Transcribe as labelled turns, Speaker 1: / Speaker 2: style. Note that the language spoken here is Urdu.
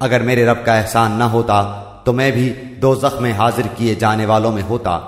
Speaker 1: اگر میرے رب کا احسان نہ ہوتا تو میں بھی دو میں حاضر کیے جانے والوں میں ہوتا۔